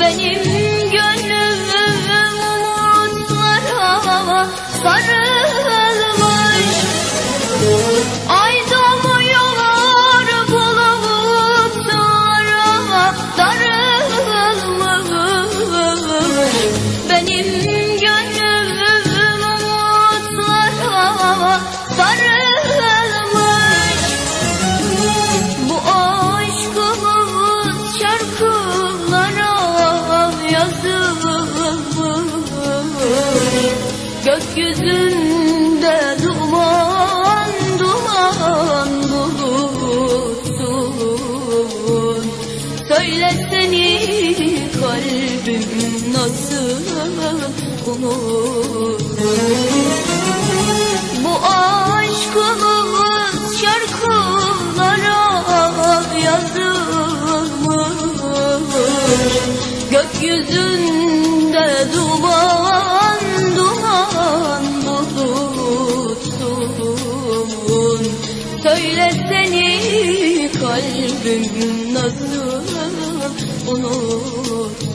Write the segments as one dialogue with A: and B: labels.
A: Benim gönlüm umutlara sarılmış. Gökyüzünde duman duman bulutsun. Söylesene kalbim nasıl unutsun? Bu aşkımız şarkılara yazılmış. Gökyüzünde kalbim nasıl unutsun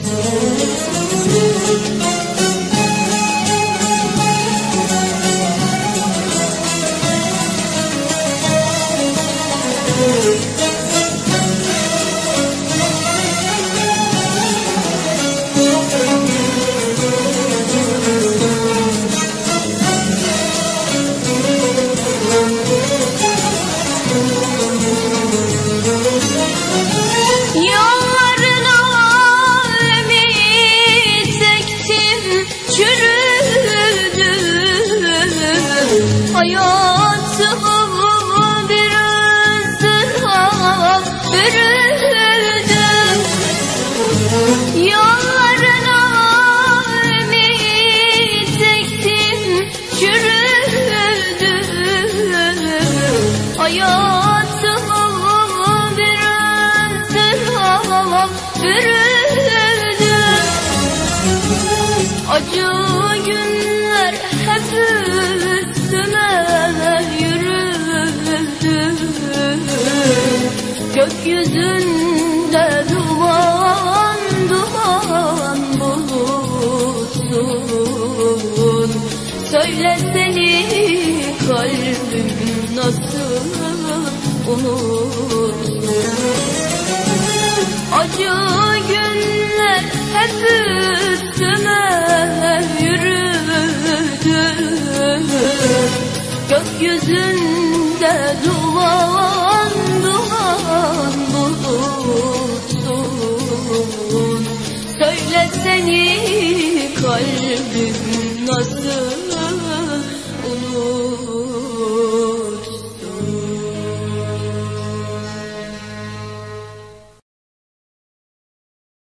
A: ızdırap bürüdüm Acı günler hep üstüme yürüdü. Gökyüzünde duman duman bulutsun. Söylesene kalbim nasıl unutsun Gökyüzünde duman duman bulutsun. Söylesene kalbim